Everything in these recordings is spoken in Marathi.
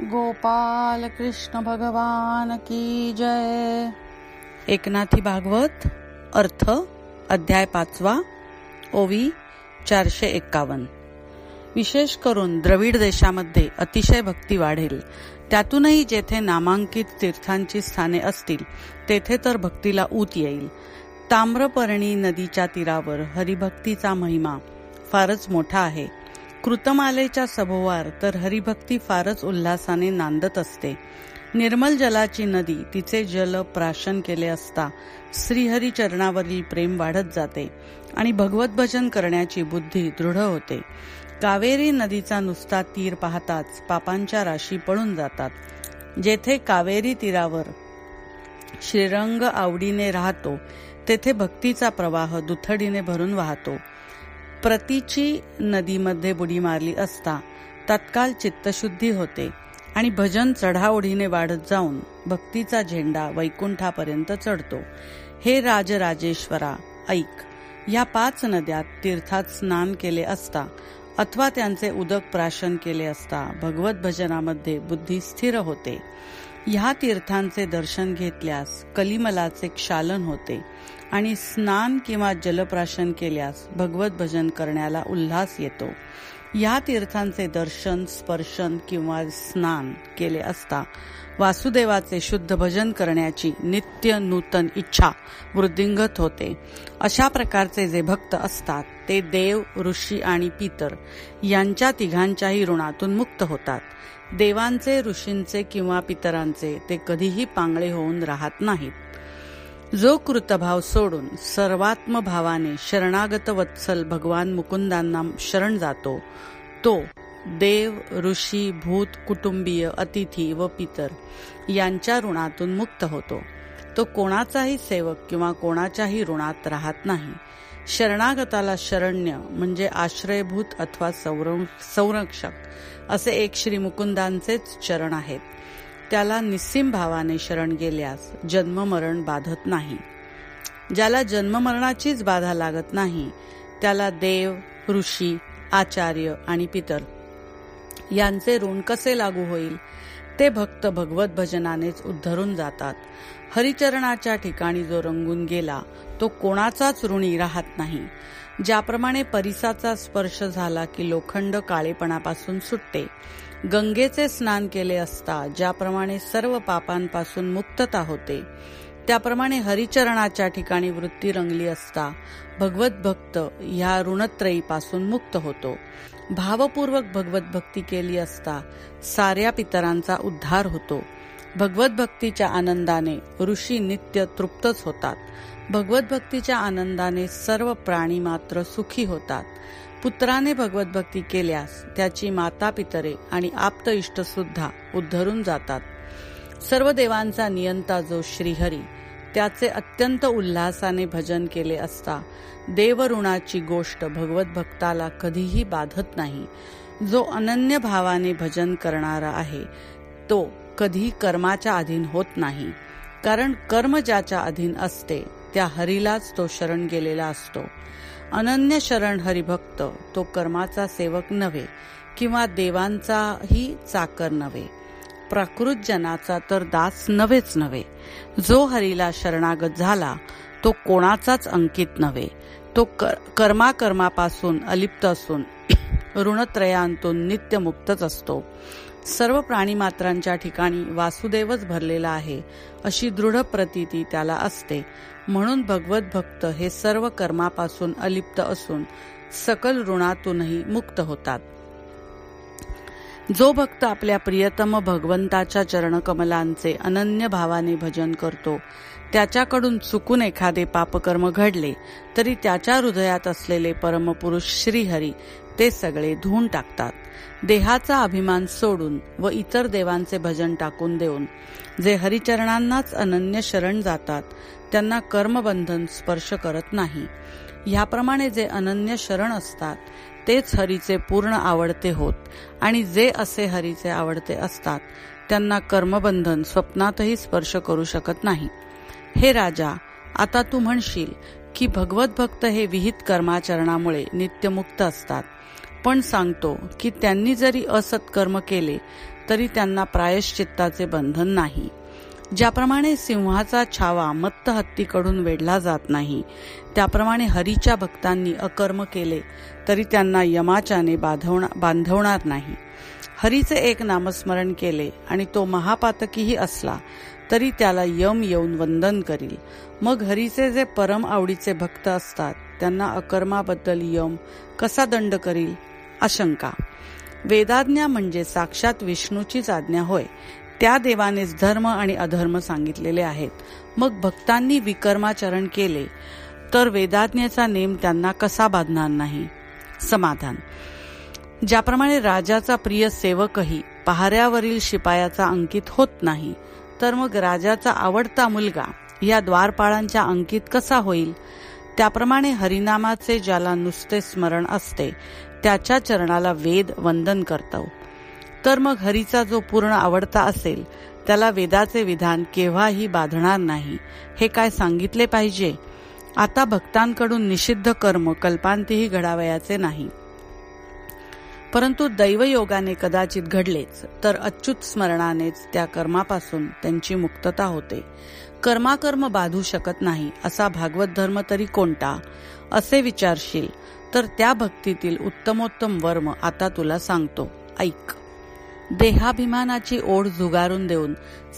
गोपाल कृष्ण भगवान की जय. एकनाथी भागवत अर्थ अध्याय पाचवा ओवी चारशे एक्कावन्न विशेष करून द्रविड देशामध्ये अतिशय भक्ती वाढेल. त्यातूनही जेथे नामांकित तीर्थांची स्थाने असतील तेथे तर भक्तीला ऊत येईल. ताम्रपर्णी नदीच्या तीरावर हरिभक्तीचा महिमा फारच मोठा आहे. कृतमालेच्या सभोवार तर हरिभक्ती फारच उल्हासाने नांदत असते. निर्मल जलाची नदी तिचे जल प्राशन केले असता श्रीहरी चरणावरील प्रेम वाढत जाते आणि भगवत भजन करण्याची बुद्धी दृढ होते. कावेरी नदीचा नुसता तीर पाहताच पापांच्या राशी पळून जातात. जेथे कावेरी तीरावर श्रीरंग आवडीने राहतो तेथे भक्तीचा प्रवाह दुथडीने भरून वाहतो. प्रतीची नदीमध्ये बुडी मारली असता तत्काल चित्तशुद्धी होते आणि भजन चढाओढीने वाढत जाऊन भक्तीचा झेंडा वैकुंठापर्यंत चढतो. हे राजराजेश्वरा ऐक. या पाच नद्यात तीर्थात स्नान केले असता अथवा त्यांचे उदक प्राशन केले असता भगवत भजनामध्ये बुद्धी स्थिर होते. ह्या तीर्थांचे दर्शन घेतल्यास कलिमलाचे क्षालन होते. आणि स्नान किंवा जलप्राशन केल्यास भगवत भजन करण्याला उल्हास येतो. या तीर्थांचे दर्शन स्पर्शन किंवा स्नान केले असता वासुदेवाचे शुद्ध भजन करण्याची नित्य नूतन इच्छा वृद्धिंगत होते. अशा प्रकारचे जे भक्त असतात ते देव ऋषी आणि पितर यांच्या तिघांच्याही ऋणातून मुक्त होतात. देवांचे ऋषींचे किंवा पितरांचे ते कधीही पांगळे होऊन राहत नाहीत. जो कृतभाव सोडून सर्वात्म भावाने शरणागत वत्सल भगवान मुकुंदांना शरण जातो तो देव ऋषी भूत कुटुंबीय अतिथी व पितर यांच्या ऋणातून मुक्त होतो. तो कोणाचाही सेवक किंवा कोणाच्याही ऋणात राहत नाही. शरणागताला शरण्य म्हणजे आश्रयभूत अथवा संरक्षक असे एक श्री मुकुंदांचेच चरण आहेत. त्याला निस्सिम भावाने शरण गेल्यास जन्ममरण बाधत नाही. ज्याला जन्ममरणाचीच बाधा लागत नाही त्याला देव ऋषी आचार्य आणि पितर यांचे ऋण कसे लागू होईल? ते भक्त भगवत भजनानेच उद्धरून जातात. हरिचरणाच्या ठिकाणी जो रंगून गेला तो कोणाचाच ऋणी राहत नाही. ज्याप्रमाणे परिसाचा स्पर्श झाला की लोखंड काळेपणापासून सुटते गंगेचे स्नान केले असता ज्याप्रमाणे सर्व पापांपासून मुक्तता होते त्याप्रमाणे हरिचरणाच्या ठिकाणी वृत्ती रंगली असता भगवत भक्त ह्या ऋणत्रयीपासून मुक्त होतो. भावपूर्वक भगवत भक्ती केली असता साऱ्या पितरांचा उद्धार होतो. भगवत भक्तीच्या आनंदाने ऋषी नित्य तृप्तच होतात. भगवत भक्तीच्या आनंदाने सर्व प्राणी मात्र सुखी होतात. पुत्राने भगवत भक्ती केल्यास त्याची माता पितरे आणि आप्त इष्ट सुद्धा उद्धरून जातात. सर्व देवांचा नियंता जो श्रीहरी त्याचे अत्यंत उल्हासाने भजन केले असता देवऋणाची गोष्ट भगवत भक्ताला कधीही बाधत नाही. जो अनन्य भावाने भजन करणारा आहे तो कधी कर्माच्या अधीन होत नाही. कारण कर्म ज्याच्या अधीन असते त्या हरीलाच तो शरण गेलेला असतो. अनन्य शरण हरिभक्त तो कर्माचा सेवक नव्हे किंवा देवांचाही चाकर नव्हे. प्राकृत जनाचा तर दास नव्हेच नव्हे. जो हरीला शरणागत झाला तो कोणाचाच अंकित नव्हे. तो कर्माकर्मापासून अलिप्त असून ऋणत्रयांतून नित्यमुक्तच असतो. सर्व प्राणीमात्रांच्या ठिकाणी वासुदेवच भरलेला आहे अशी दृढ प्रतीती त्याला असते. म्हणून भगवत भक्त हे सर्व कर्मापासून अलिप्त असून सकल ऋणातूनही मुक्त होतात. जो भक्त आपल्या प्रियतम भगवंताच्या चरणकमलांचे अनन्य भावाने भजन करतो त्याच्याकडून चुकून एखादे पापकर्म घडले तरी त्याच्या हृदयात असलेले परमपुरुष श्रीहरी ते सगळे धुवून टाकतात. देहाचा अभिमान सोडून व इतर देवांचे भजन टाकून देऊन जे हरिचरणांनाच अनन्य शरण जातात त्यांना कर्मबंधन स्पर्श करत नाही. ह्याप्रमाणे जे अनन्य शरण असतात तेच हरीचे पूर्ण आवडते होत आणि जे असे हरीचे आवडते असतात त्यांना कर्मबंधन स्वप्नातही स्पर्श करू शकत नाही. हे राजा आता तू म्हणशील की भगवत भक्त हे विहित कर्माचरणामुळे नित्यमुक्त असतात. पण सांगतो की त्यांनी जरी असत्कर्म केले तरी त्यांना प्रायश्चित्ताचे बंधन नाही. ज्याप्रमाणे सिंहाचा छावा मत्त हत्तीकडून वेढला जात नाही त्याप्रमाणे हरीच्या भक्तांनी अकर्म केले तरी त्यांना यमाच्याने बांधवणार नाही. हरीचे एक नामस्मरण केले आणि तो महापातकीही असला तरी त्याला यम येऊन वंदन करील. मग हरीचे जे परम आवडीचे भक्त असतात त्यांना अकर्माबद्दल यम कसा दंड करील? आशंका. वेदाज्ञा म्हणजे साक्षात विष्णूचीच आज्ञा होय. त्या देवानेच धर्म आणि अधर्म सांगितलेले आहेत. मग भक्तांनी विकर्माचरण केले तर वेदाज्ञेचा नेम त्यांना कसा बांधणार नाही? समाधान. ज्याप्रमाणे राजाचा प्रिय सेवकही पहाऱ्यावरील शिपायाचा अंकित होत नाही तर मग राजाचा आवडता मुलगा या द्वारपाळांच्या अंकित कसा होईल? त्याप्रमाणे हरिनामाचे ज्याला नुसते स्मरण असते त्याच्या चरणाला वेद वंदन करतो. तर मग हरीचा जो पूर्ण आवडता असेल त्याला वेदाचे विधान केव्हाही बाधणार नाही हे काय सांगितले पाहिजे? आता भक्तांकडून निषिद्ध कर्म कल्पांतीही घडावयाचे नाही. परंतु दैवयोगाने कदाचित घडलेच तर अच्युत स्मरणानेच त्या कर्मापासून त्यांची मुक्तता होते. कर्माकर्म बाधू शकत नाही असा भागवत धर्म तरी कोणता? असे विचारशील तर त्या भक्तीतील उत्तमोत्तम वर्म आता तुला सांगतो. ऐक. देहाभिमानाची ओढ झुगारून देऊन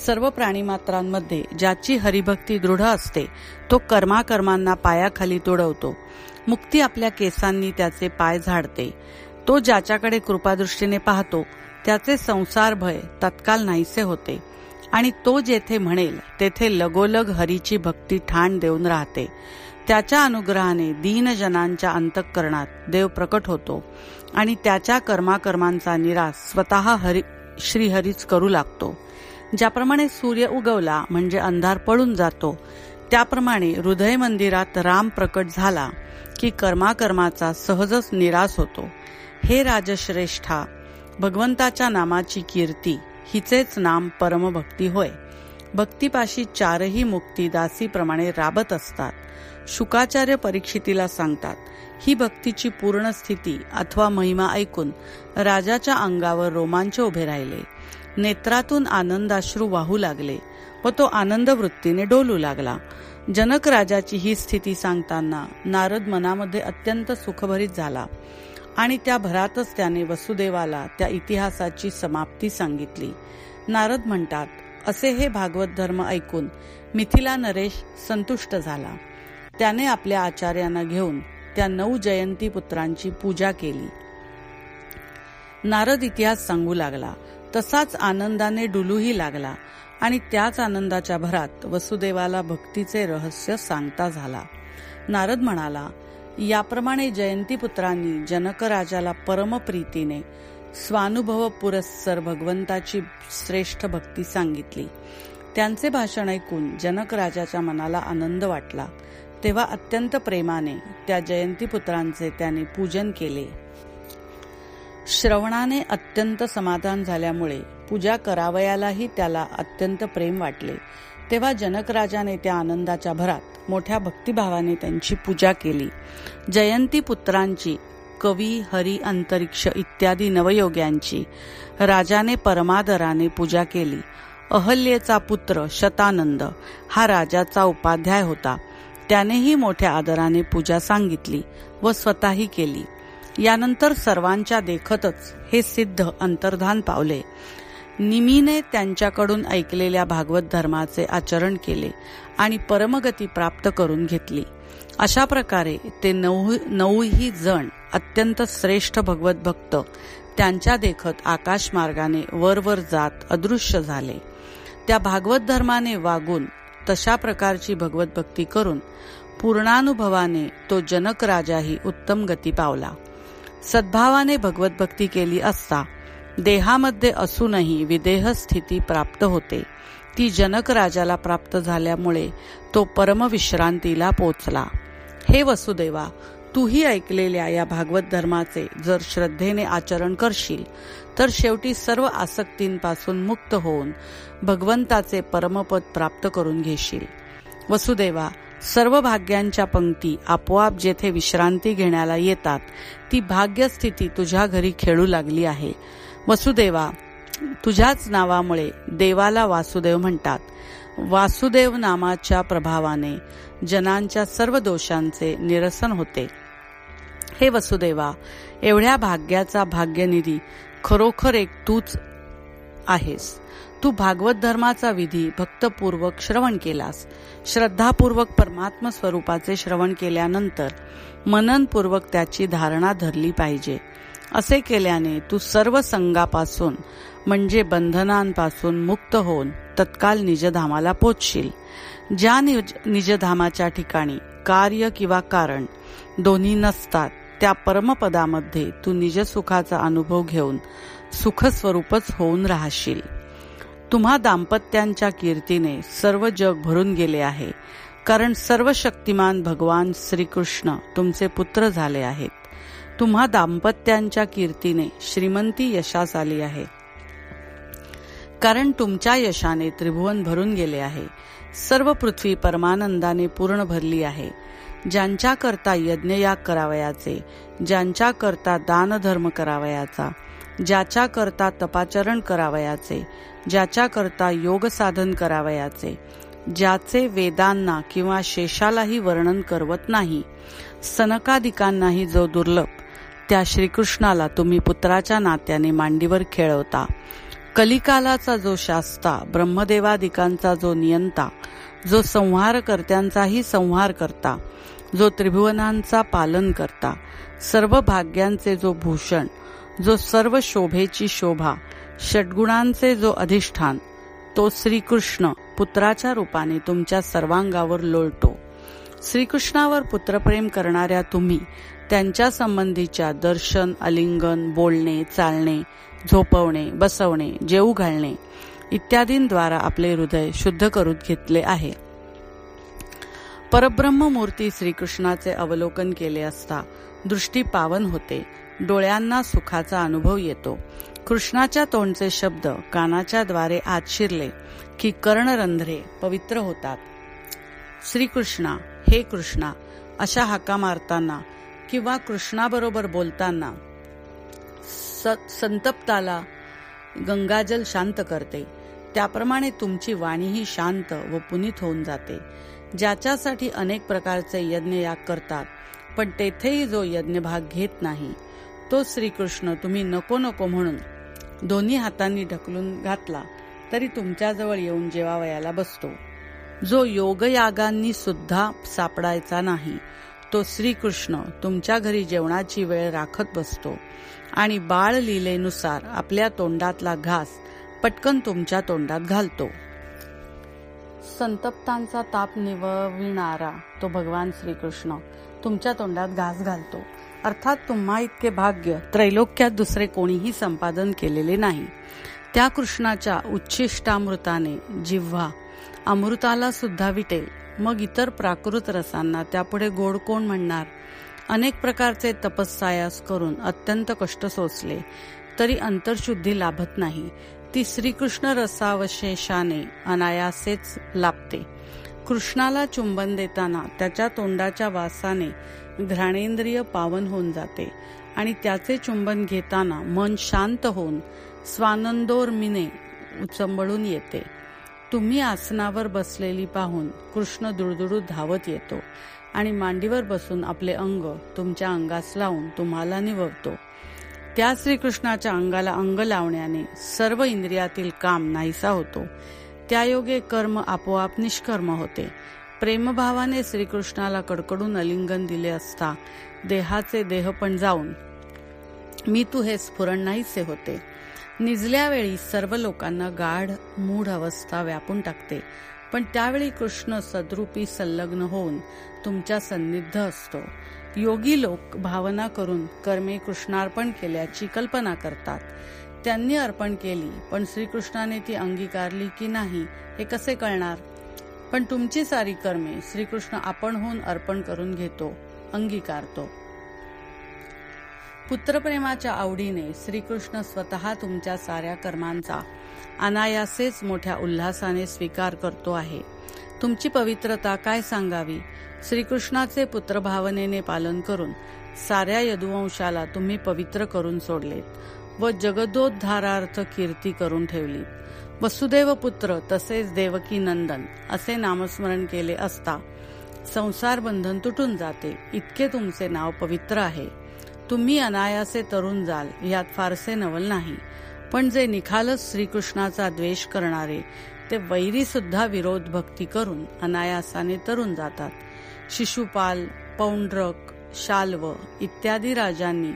सर्व प्राणीमात्रांमध्ये ज्याची हरिभक्ती दृढ असते तो कर्माकर्मांना पायाखाली तुडवतो. मुक्ती आपल्या केसांनी त्याचे पाय झाडते. तो ज्याच्याकडे कृपादृष्टीने पाहतो त्याचे संसार भय तत्काल नाहीसे होते. आणि तो जेथे म्हणेल तेथे लगोलग हरीची भक्ती ठाण देऊन राहते. त्याच्या अनुग्रहाने दीनजनांच्या अंतःकरणात देव प्रकट होतो आणि त्याच्या कर्माकर्मांचा निराश स्वतः हरी श्रीहरीच करू लागतो. ज्याप्रमाणे सूर्य उगवला म्हणजे अंधार पळून जातो त्याप्रमाणे हृदय मंदिरात राम प्रकट झाला की कर्माकर्माचा सहजच निराश होतो. हे राजश्रेष्ठा भगवंताच्या नामाची कीर्ती हिचेच नाम परमभक्ती होय. भक्तीपाशी चारही मुक्ती दासीप्रमाणे राबत असतात. शुकाचार्य परीक्षितीला सांगतात ही भक्तीची पूर्ण स्थिती अथवा महिमा ऐकून राजाच्या अंगावर रोमांच उभे राहिले. नेत्रातून आनंदाश्रू वाहू लागले व तो आनंद वृत्तीने डोलू लागला. जनक राजाची ही स्थिती सांगताना नारद मनामध्ये अत्यंत सुखभरीत झाला आणि त्या भरातच त्याने वसुदेवाला त्या इतिहासाची समाप्ती सांगितली. नारद म्हणतात असे हे भागवत धर्म ऐकून मिथिला नरेश संतुष्ट झाला. त्याने आपल्या आचार्यांना घेऊन त्या नऊ जयंती पुत्रांची पूजा केली. नारद इतिहास सांगू लागला. तसाच आनंदाने डुलूही लागला आणि त्याच आनंदाच्या भरात वसुदेवाला भक्तीचे रहस्य सांगता झाला. नारद म्हणाला याप्रमाणे जयंतीपुत्रांनी जनकराजाला परमप्रीतीने स्वानुभव पुरस्सर भगवंताची श्रेष्ठ भक्ती सांगितली. त्यांचे भाषण ऐकून जनकराजाच्या मनाला आनंद वाटला. तेव्हा अत्यंत प्रेमाने त्या जयंतीपुत्रांचे त्याने पूजन केले. श्रवणाने अत्यंत समाधान झाल्यामुळे पूजा करावयालाही त्याला अत्यंत प्रेम वाटले. तेव्हा जनकराजाने त्या आनंदाच्या भरात मोठ्या भक्तिभावाने त्यांची पूजा केली. जयंती पुत्रांची कवी हरी अंतरिक्ष इत्यादी नवयोग्यांची राजाने परमादराने पूजा केली. अहल्येचा पुत्र शतानंद हा राजाचा उपाध्याय होता. त्यानेही मोठ्या आदराने पूजा सांगितली व स्वतःही केली. यानंतर सर्वांच्या देखतच हे सिद्ध अंतर्धान पावले. निमीने त्यांच्याकडून ऐकलेल्या भागवत धर्माचे आचरण केले आणि परमगती प्राप्त करून घेतली. अशा प्रकारे ते नऊ नऊही जण अत्यंत श्रेष्ठ भगवत भक्त त्यांच्या देखत आकाश मार्गाने वरवर जात अदृश्य झाले. त्या भागवत धर्माने वागून तशा प्रकारची भगवत भक्ती करून पूर्णानुभवाने तो जनक राजाही उत्तम गती पावला. सद्भावाने भगवत भक्ती केली असता देहामध्ये असूनही विदेह स्थिती प्राप्त होते. ती जनक राजाला प्राप्त झाल्यामुळे तो परमविश्रांतीला पोचला. हे वसुदेवा तूही ऐकलेल्या या भागवत धर्माचे जर श्रद्धेने आचरण करशील तर शेवटी सर्व आसक्तींपासून मुक्त होऊन भगवंताचे परमपद प्राप्त करून घेशील. वसुदेवा सर्व भाग्यांच्या पंक्ती आपोआप जेथे विश्रांती घेण्याला येतात ती भाग्यस्थिती तुझ्या घरी खेळू लागली आहे. वसुदेवा तुझ्याच नावामुळे देवाला वासुदेव म्हणतात. वासुदेव नामाच्या प्रभावाने जनांच्या सर्व दोषांचे निरसन होते. हे वसुदेवा एवढ्या भाग्याचा भाग्यनिधी खरोखर एक तूच आहेस. तू भागवत धर्माचा विधी भक्तपूर्वक श्रवण केलास. श्रद्धापूर्वक परमात्म स्वरूपाचे श्रवण केल्यानंतर मननपूर्वक त्याची धारणा धरली पाहिजे. असे केल्याने तू सर्व संघापासून म्हणजे बंधनांपासून मुक्त होऊन तत्काल निजधामाला पोचशील. ज्या निज निजधामाच्या ठिकाणी कार्य किंवा कारण दोन्ही नसतात त्या परमपदामध्ये तू निजसुखाचा अनुभव घेऊन सुखस्वरूपच होऊन राहशील. तुम्हा दाम्पत्यांच्या कीर्तीने सर्व जग भरून गेले आहे. कारण सर्व शक्तिमान भगवान श्रीकृष्ण तुमचे पुत्र झाले आहेत. तुम्हा दाम्पत्यांच्या कीर्तीने श्रीमंती यशास आली आहे. कारण तुमच्या यशाने त्रिभुवन भरून गेले आहे. सर्व पृथ्वी परमानंदाने पूर्ण भरली आहे. ज्यांच्या करता यज्ञयाग करावयाचे ज्यांच्या करता दानधर्म करावयाचा ज्याच्या करता तपाचरण करावयाचे ज्याच्या करता योग साधन करावयाचे ज्याचे वेदांना किंवा शेषालाही वर्णन करवत नाही सनकादिकांनाही जो दुर्लभ त्या श्रीकृष्णाला तुम्ही पुत्राच्या नात्याने मांडीवर खेळवता. कलिकालाचा जो शास्ता ब्रह्मदेवादिकांचा जो नियंता जो संहार करत्यांचाही संहार करता जो त्रिभुवनांचा पालन करता सर्व भाग्यांचे जो भूषण जो सर्व शोभेची शोभा षड्गुणांचे जो अधिष्ठान तो श्रीकृष्ण पुत्राच्या रूपाने तुमच्या सर्वांगावर लोळतो. श्रीकृष्णावर पुत्रप्रेम करणाऱ्या तुम्ही त्यांच्या संबंधीच्या दर्शन अलिंगन बोलणे चालणे झोपवणे बसवणे जेऊ घालणे इत्यादींद्वारा आपले हृदय शुद्ध करून घेतले आहे. परब्रह्म मूर्ती श्रीकृष्णाचे अवलोकन केले असता दृष्टी पावन होते. डोळ्यांना सुखाचा अनुभव येतो. कृष्णाच्या तोंडचे शब्द कानाच्या द्वारे आत शिरले की कर्णरंध्रे पवित्र होतात. श्रीकृष्णा हे कृष्णा अशा हाका मारताना किंवा कृष्णाबरोबर बोलताना संतप्ताला गंगाजल शांत करते. त्याप्रमाणे तुमची वाणीही शांत व पुनीत होऊन जाते. ज्याच्यासाठी अनेक प्रकारचे यज्ञ याग करतात पण तेथेही जो यज्ञ भाग घेत नाही तो श्रीकृष्ण तुम्ही नको नको म्हणून दोन्ही हातांनी ढकलून घातला तरी तुमच्याजवळ येऊन जेवावयाला बसतो. जो योगयागांनी सुद्धा सापडायचा नाही तो श्रीकृष्ण तुमच्या घरी जेवणाची वेळ राखत बसतो आणि बाळ लिलेनुसार आपल्या तोंडातला घास पटकन तुमच्या तोंडात घालतो. संतप्तांचा ताप निवविणारा तो भगवान श्रीकृष्ण तुमच्या तोंडात घास घालतो. अर्थात तुम्हा इतके भाग्य त्रैलोक्यात दुसरे कोणीही संपादन केलेले नाही. त्या कृष्णाच्या उच्छिष्टामृताने जिव्हा अमृताला सुद्धा विटेल मग इतर प्राकृत रसांना त्यापुढे गोड कोण म्हणणार? अनेक प्रकारचे तपस्सायास करून अत्यंत कष्ट सोसले तरी अंतरशुद्धी लाभत नाही. ती श्रीकृष्ण रसावशेषाने अनायासेच लाभते. कृष्णाला चुंबन देताना त्याच्या तोंडाच्या वासाने घ्राणेंद्रिय पावन होऊन जाते आणि त्याचे चुंबन घेताना मन शांत होऊन स्वानंदोर्मिने उचंबळून येते. तुम्ही आसनावर बसलेली पाहून कृष्ण दुडदुडू धावत येतो आणि मांडीवर बसून आपले अंग तुमच्या अंगास लावून तुम्हाला निववतो. त्या श्रीकृष्णाच्या अंगाला अंग लावण्याने सर्व इंद्रियातील काम नाहीसा होतो. त्यायोगे कर्म आपोआप निष्कर्म होते. प्रेमभावाने श्रीकृष्णाला कडकडून अलिंगन दिले असता देहाचे देह पण जाऊन मी तू हे स्फुरण नाहीसे होते. निजल्यावेळी सर्व लोकांना गाढ मूढ अवस्था व्यापून टाकते. पण त्यावेळी कृष्ण सद्रूपी संलग्न होऊन तुमच्या सन्निध असतो. योगी लोक भावना करून कर्मे कृष्णार्पण केल्याची कल्पना करतात. त्यांनी अर्पण केली पण श्रीकृष्णाने ती अंगीकारली की नाही हे कसे कळणार? पण तुमची सारी कर्मे श्रीकृष्ण आपणहून अर्पण करून घेतो अंगीकारतो. पुत्रप्रेमाच्या आवडीने श्रीकृष्ण स्वतः तुमच्या साऱ्या कर्मांचा अनायासेच मोठ्या उल्हासाने स्वीकार करतो आहे. तुमची पवित्रता काय सांगावी? श्रीकृष्णाचे पुत्रभावनेने पालन करून साऱ्या यदुवंशाला तुम्ही पवित्र करून सोडलेत. व जगदोद्धारार्थ कीर्ती करून ठेवली. वसुदेव पुत्र तसेच देवकी नंदन असे नामस्मरण केले असता संसार बंधन तुटून जाते. इतके तुमचे नाव पवित्र आहे. तुम्ही अनायासे तरुण जाल यात फारसे नवल नाही. पण जे निखालच श्रीकृष्णाचा द्वेष करणारे ते वैरी सुद्धा विरोध भक्ती करून अनायासाने तरुण जातात. शिशुपाल पौंड्रक शाल्व इत्यादी राजांनी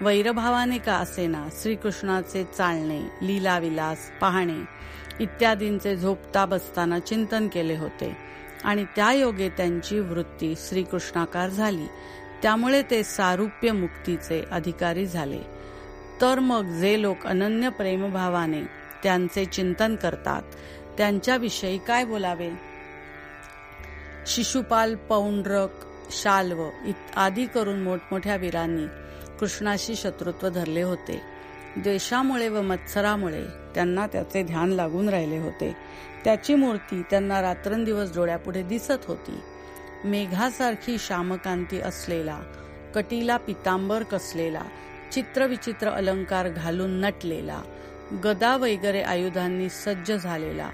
वैरभावाने का असेना श्रीकृष्णाचे चालणे लीलाविलास पाहणे इत्यादींचे झोपता बसताना चिंतन केले होते. आणि त्या योगे त्यांची वृत्ती श्रीकृष्णाकार झाली. त्यामुळे ते सारुप्य मुक्तीचे अधिकारी झाले. तर मग जे लोक अनन्य प्रेमभावाने त्यांचे चिंतन करतात त्यांच्याविषयी काय बोलावे? शिशुपाल पौंड्रक शाल्व आदी करून मोठमोठ्या वीरांनी कृष्णाशी शत्रुत्व धरले होते. द्वेषामुळे व मत्सरामुळे त्यांना त्याचे ध्यान लागून राहिले होते. त्याची मूर्ती त्यांना रात्रंदिवस डोळ्यापुढे दिसत होती. मेघासारखी श्यामकांती असलेला कटीला पितांबर कसलेला चित्रविचित्र अलंकार घालून नटलेला गदा वगैरे आयुधांनी सज्ज झालेला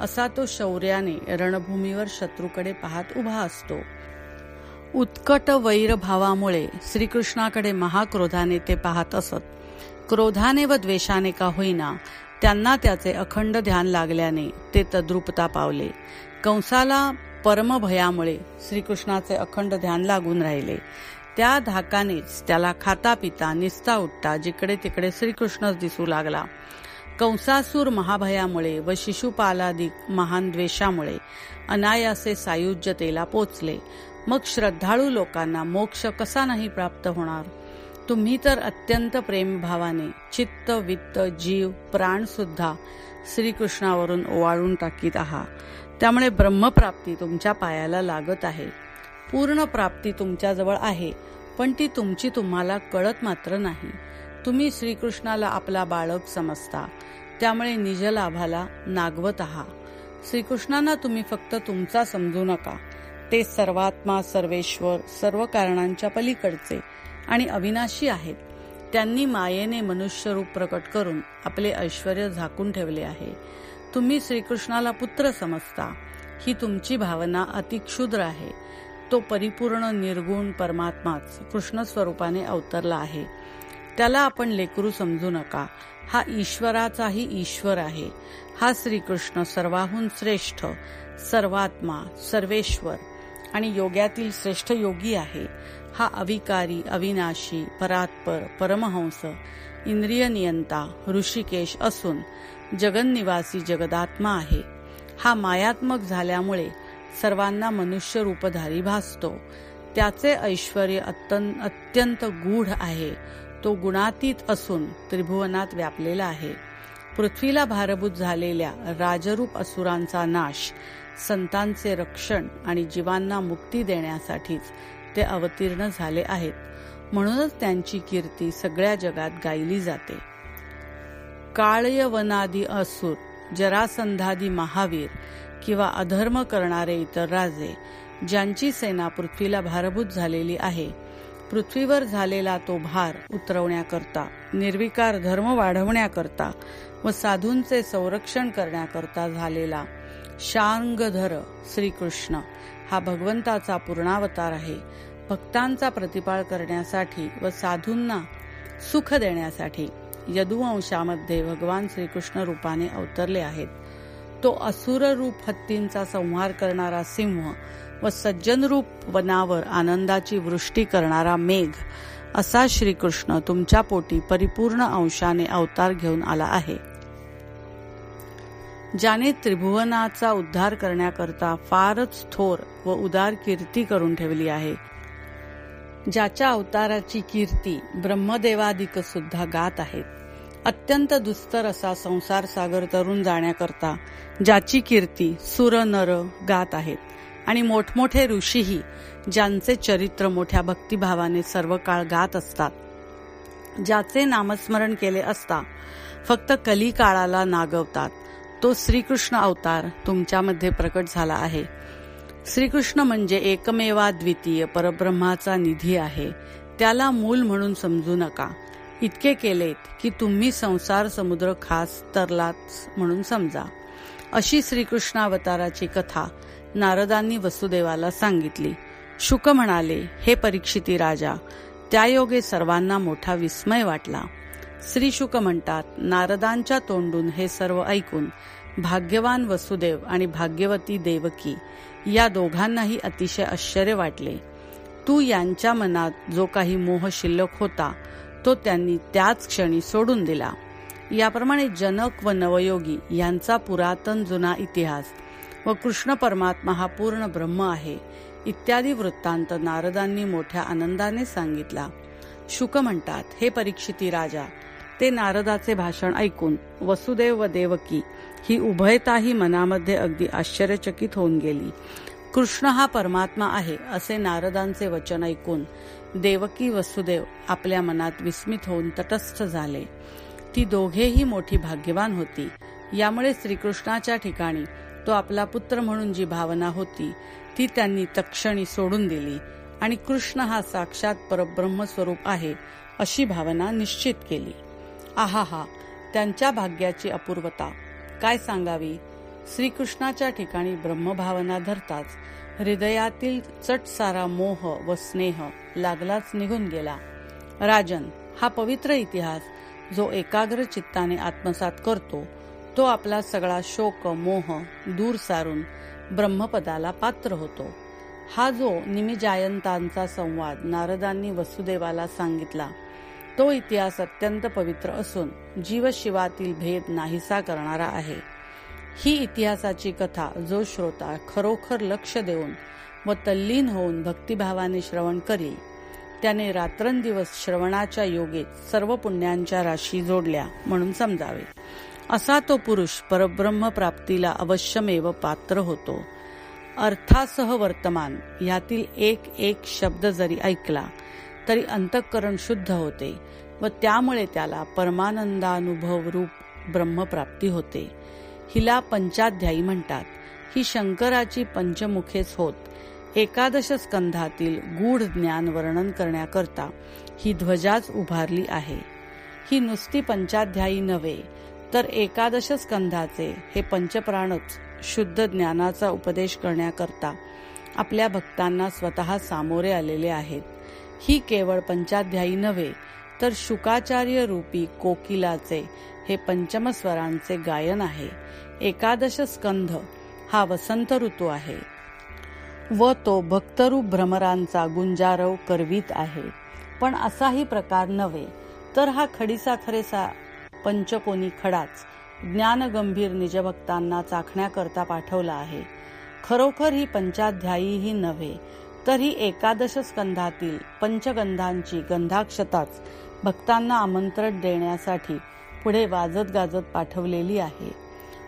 असा तो शौर्याने रणभूमीवर शत्रूकडे पाहत उभा असतो. उत्कट वैरभावामुळे श्रीकृष्णाकडे महाक्रोधाने ते पाहत असत. क्रोधाने व द्वेषाने का होईना त्यांना त्याचे अखंड ध्यान लागल्याने ते तद्रुपता पावले. कंसाला परमभयामुळे श्रीकृष्णाचे अखंड ध्यान लागून राहिले. त्या धाकानेच त्याला खाता पिता निस्ता उठता जिकडे तिकडे श्रीकृष्णच दिसू लागला. कंसासूर महाभयामुळे व शिशुपालादिक महान द्वेषामुळे अनायासे सायुज्यतेला पोचले. मग श्रद्धाळू लोकांना मोक्ष कसा नाही प्राप्त होणार? तुम्ही तर अत्यंत प्रेमभावाने चित्त वित्त जीव प्राण सुद्धा श्रीकृष्णावरून ओवाळून टाकीत आहात त्यामुळे ब्रह्मप्राप्ती तुमच्या पायाला लागत आहे. पूर्ण प्राप्ती तुमच्याजवळ आहे पण ती तुमची तुम्हाला कळत मात्र नाही. तुम्ही श्रीकृष्णाला आपला बाळक समजता. त्यामुळे निजलाभाला नागवत आहात श्रीकृष्णांना तुम्ही फक्त तुमचा समजू नका. ते सर्वात्मा सर्वेश्वर सर्व कारणांच्या पलीकडचे आणि अविनाशी आहेत. त्यांनी मायेने मनुष्य रूप प्रकट करून आपले ऐश्वर झाकून ठेवले आहे. तुम्ही श्रीकृष्णाला पुत्र समजता. ही तुमची भावना अतिक्षुद्र आहे. तो परिपूर्ण निर्गुण परमात्माच कृष्ण स्वरूपाने अवतरला आहे. त्याला आपण लेकरू समजू नका. हा ईश्वराचाही ईश्वर आहे. हा श्रीकृष्ण सर्वाहून श्रेष्ठ सर्वात्मा सर्वेश्वर आणि योग्यातील श्रेष्ठ योगी आहे. हा अविकारी अविनाशी परात्पर परमहंस इंद्रिय नियंता ऋषिकेश असून जगन्निवासी जगदात्मा आहे. हा मायात्मक झाल्यामुळे सर्वांना मनुष्य रूपधारी भासतो. त्याचे ऐश्वर अत्यंत गूढ आहे. तो गुणातीत असून त्रिभुवनात व्यापलेला आहे. पृथ्वीला भारभूत झालेल्या राजरूप असुरांचा नाश संतांचे रक्षण आणि जीवांना मुक्ती देण्यासाठीच ते अवतीर्ण झाले आहेत. म्हणूनच त्यांची कीर्ती सगळ्या जगात गायली जाते. काळयवनादी असुर जरासंधादी महावीर किंवा अधर्म करणारे इतर राजे ज्यांची सेना पृथ्वीला भारभूत झालेली आहे पृथ्वीवर झालेला तो भार उतरवण्याकरता निर्विकार धर्म वाढवण्याकरता व साधूंचे संरक्षण करण्याकरता झालेला शांगधर श्रीकृष्ण. हा भगवंताचा पूर्णावतार आहे. भक्तांचा प्रतिपाळ करण्यासाठी व साधूंना सुख देण्यासाठी यदुवंशामध्ये भगवान श्रीकृष्ण रूपाने अवतरले आहेत. तो असुर रूप हत्तींचा संहार करणारा सिंह व सज्जन रूप वनावर आनंदाची वृष्टी करणारा मेघ असा श्रीकृष्ण तुमच्या पोटी परिपूर्ण अंशाने अवतार घेऊन आला आहे. ज्याने त्रिभुवनाचा उद्धार करण्याकरता फारच थोर व उदार कीर्ती करून ठेवली आहे. ज्याच्या अवताराची कीर्ती ब्रह्मदेवादिक सुद्धा गात आहेत अत्यंत दुस्तर असा संसार सागर तरुण जाण्याकरता ज्याची कीर्ती सुर नर गात आहेत आणि मोठमोठे ऋषीही ज्यांचे चरित्र मोठ्या भक्तिभावाने सर्व काळ गात असतात. ज्याचे नामस्मरण केले असता फक्त कली काळाला नागवतात. तो श्रीकृष्ण अवतार तुमच्यामध्ये प्रकट झाला आहे. श्रीकृष्ण म्हणजे एकमेवा द्वितीय परब्रह्माचा निधी आहे. त्याला मूल म्हणून समजू नका. इतके केलेत की तुम्ही संसार समुद्र खास तरलाच म्हणून समजा. अशी श्रीकृष्णावताराची कथा नारदांनी वसुदेवाला सांगितली. शुक म्हणाले हे परीक्षिती राजा त्या योगे सर्वांना मोठा विस्मय वाटला. श्री शुक म्हणतात नारदांच्या तोंडून हे सर्व ऐकून भाग्यवान वसुदेव आणि भाग्यवती देवकी या दोघांनाही अतिशय आश्चर्य वाटले. तू यांच्या मनात जो काही मोह शिल्लक होता तो त्यांनी त्याच क्षणी सोडून दिला. याप्रमाणे जनक व नवयोगी यांचा पुरातन जुना इतिहास व कृष्ण परमात्मा हा पूर्ण ब्रह्म आहे इत्यादी वृत्तांत नारदांनी मोठ्या आनंदाने सांगितला. शुक म्हणतात हे परीक्षिती राजा ते नारदाचे भाषण ऐकून वसुदेव व देवकी ही उभयताही मनामध्ये अगदी आश्चर्यचकित होऊन गेली. कृष्ण हा परमात्मा आहे असे नारदांचे वचन ऐकून देवकी वसुदेव आपल्या मनात विस्मित होऊन तटस्थ झाले. ती दोघेही मोठी भाग्यवान होती. यामुळे श्रीकृष्णाच्या ठिकाणी तो आपला पुत्र म्हणून जी भावना होती ती त्यांनी तक्षणी सोडून दिली आणि कृष्ण हा साक्षात परब्रह्म स्वरूप आहे अशी भावना निश्चित केली. आहा हा त्यांच्या भाग्याची अपूर्वता. काय सांगावी? श्रीकृष्णाच्या ठिकाणी ब्रह्मभावना धरताच हृदयातील चटसारा मोह व स्नेह लागलाच निघून गेला. राजन हा पवित्र इतिहास जो एकाग्र चित्ताने आत्मसात करतो तो आपला सगळा शोक मोह दूर सारून ब्रह्मपदाला पात्र होतो. हा जो निमिजायंतांचा संवाद नारदांनी वसुदेवाला सांगितला तो इतिहास अत्यंत पवित्र असून जीवशिवातील भेद नाहीसा करणारा आहे. ही इतिहासाची कथा जो श्रोता खरोखर लक्ष देऊन व तल्लीन होऊन भक्तिभावाने श्रवण करील त्याने रात्रंदिवस श्रवणाच्या योगेत सर्व पुण्यांच्या राशी जोडल्या म्हणून समजावे. असा तो पुरुष परब्रह्म प्राप्तीला अवश्यमेव पात्र होतो. अर्थासह वर्तमान यातील एक एक शब्द जरी ऐकला तरी अंतःकरण शुद्ध होते व त्यामुळे त्याला परमानंदानुभव रूप ब्रह्मप्राप्ती होते. हिला पंचाध्यायी म्हणतात. ही शंकराची पंचमुखेच होत. एकादश स्कंधातील गूढ ज्ञान वर्णन करण्याकरता ही ध्वजाच उभारली आहे. ही नुसती पंचाध्यायी नव्हे तर एकादश स्कंधाचे हे पंचप्राणच शुद्ध ज्ञानाचा उपदेश करण्याकरता आपल्या भक्तांना स्वतः सामोरे आलेले आहेत. ही केवळ पंचाध्यायी नव्हे तर शुकाचार्य रूपी कोकिलाचे हे पंचमस्वरांचे गायन आहे. एकादश स्कंध हा वसंत ऋतू आहे. व तो भक्तरूप भ्रमरांचा गुंजारव करवीत आहे. पण असाही प्रकार नव्हे तर हा खडीसा खरेसा पंचकोनी खडाच ज्ञानगंभीर निजभक्तांना चाखण्याकरता पाठवला आहे. खरोखर ही पंचाध्यायीही नव्हे तरी एकादश स्कंधातील पंचगंधांची गंधाक्षताच भक्तांना आमंत्रण देण्यासाठी पुढे वाजत गाजत पाठवलेली आहे.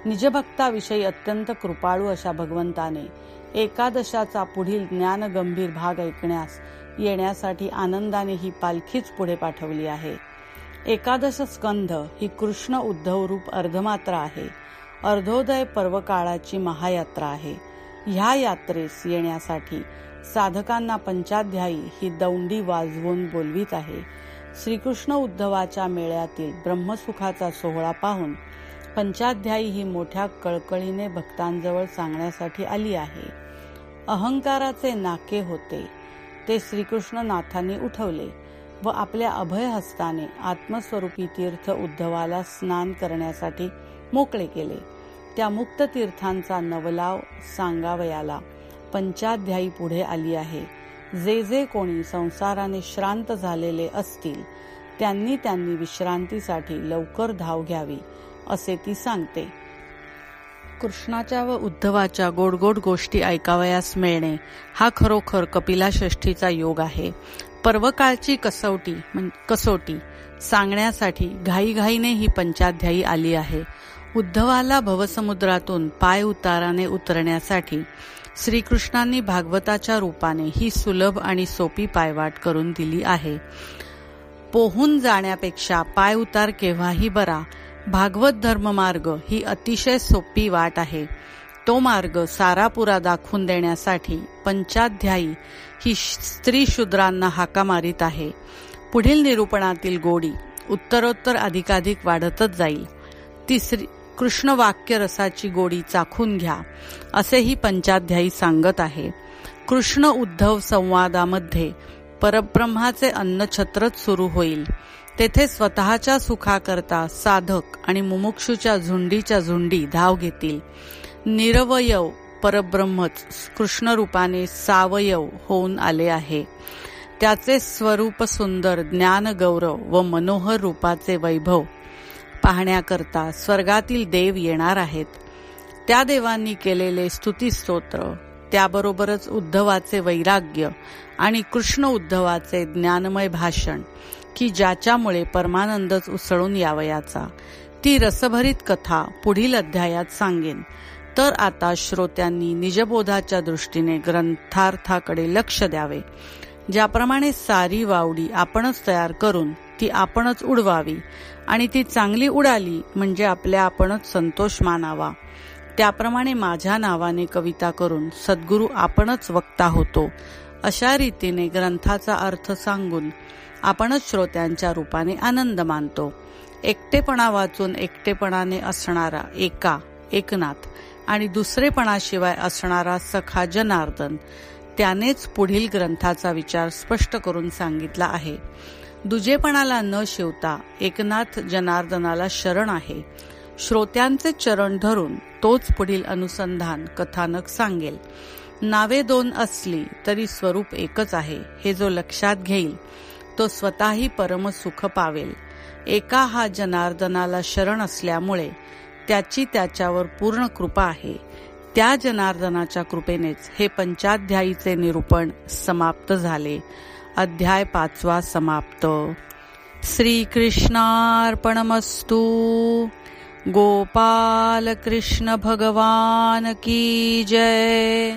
निजभक्ताविषयी अत्यंत कृपाळू अशा भगवंताने एकादशाचा पुढील ज्ञानगंभीर भाग ऐकण्यास येण्यासाठी आनंदाने ही पालखीच पुढे पाठवली आहे. एकादश स्कंध ही कृष्ण उद्धव रूप अर्धमात्रा आहे. अर्धोदय पर्वकाळाची महायात्रा आहे. ह्या यात्रेस येण्यासाठी साधकांना पंचाध्यायी ही दौंडी वाजवून बोलवीत आहे. श्रीकृष्ण उद्धवाच्या मेळ्यातील ब्रह्मसुखाचा सोहळा पाहून पंचाध्यायी ही मोठ्या कळकळीने भक्तांजवळ सांगण्यासाठी आली आहे. अहंकाराचे नाके होते. ते श्रीकृष्ण नाथांनी उठवले व आपल्या अभय हस्ताने आत्मस्वरूपी तीर्थ उद्धवाला स्नान करण्यासाठी मोकळे केले. त्या मुक्त तीर्थांचा नवलाव सांगावयाला पंचाध्यायी पुढे आली आहे. जे जे कोणी संसाराने श्रांत झालेले असतील त्यांनी त्यांनी विश्रांतीसाठी लवकर धाव घ्यावी असे ती सांगते. कृष्णाच्या व उद्धवाच्या गोड गोड गोष्टी ऐकावयास मिळणे हा खरोखर कपिला षष्ठीचा योग आहे. पर्वकाळची कसवटी कसोटी सांगण्यासाठी घाईघाईने ही पंचाध्यायी आली आहे. उद्धवाला भवसमुद्रातून पाय उताराने उतरण्यासाठी श्रीकृष्णांनी भागवताच्या रूपाने ही सुलभ आणि सोपी पायवाट करून दिली आहे. पोहून जाण्यापेक्षा पाय उतार केव्हाही बरा. भागवत धर्म मार्ग ही अतिशय सोपी वाट आहे. तो मार्ग सारापुरा दाखवून देण्यासाठी पंचाध्यायी ही स्त्री शूद्रांना हाका मारित आहे. पुढील निरूपणातील गोडी उत्तरोत्तर अधिकाधिक वाढतच जाईल. तिसरी कृष्ण वाक्य रसाची गोडी चाखून घ्या असेही पंचाध्यायी सांगत आहे. कृष्ण उद्धव संवादामध्ये परब्रह्माचे अन्नछत्रच सुरू होईल. तेथे स्वतःच्या सुखाकरता साधक आणि मुमुक्षूच्या झुंडीच्या झुंडी धाव घेतील. निरवयव परब्रह्मच कृष्ण रूपाने सावयव होऊन आले आहे. त्याचे स्वरूप सुंदर ज्ञान गौरव व मनोहर रूपाचे वैभव पाहण्याकरता स्वर्गातील देव येणार आहेत. त्या देवांनी केलेले स्तुतीस्तोत्र त्याबरोबरच उद्धवाचे वैराग्य आणि कृष्ण उद्धवाचे ज्ञानमय भाषण की ज्याच्यामुळे परमानंदच उसळून यावयाचा. ती रसभरीत कथा पुढील अध्यायात सांगेन. तर आता श्रोत्यांनी निजबोधाच्या दृष्टीने ग्रंथार्थाकडे लक्ष द्यावे. ज्याप्रमाणे सारी वावडी आपणच तयार करून ती आपणच उडवावी आणि ती चांगली उडाली म्हणजे आपल्या आपणच संतोष मानावा. त्याप्रमाणे माझ्या नावाने कविता करून सद्गुरू आपणच वक्ता होतो अशा रीतीने ग्रंथाचा अर्थ सांगून आपणच श्रोत्यांच्या रूपाने आनंद मानतो. एकटेपणा वाचून एकटेपणाने असणारा एका एकनाथ आणि दुसरेपणाशिवाय असणारा सखा जनार्दन त्यानेच पुढील ग्रंथाचा विचार स्पष्ट करून सांगितला आहे. दुजेपणाला न शिवता एकनाथ जनार्दनाला शरण आहे. श्रोत्यांचे चरण धरून तोच पुढील अनुसंधान कथानक सांगेल. नावे दोन असली तरी स्वरूप एकच आहे हे जो लक्षात घेईल तो स्वतःही परमसुख पावेल. एका हा जनार्दनाला शरण असल्यामुळे त्याची त्याच्यावर पूर्ण कृपा आहे. त्या जनार्दनाच्या कृपेनेच हे पंचाध्यायीचे निरूपण समाप्त झाले. अध्याय पाचवा समाप्त. श्रीकृष्णार्पणमस्तु. गोपाल कृष्ण भगवान की जय.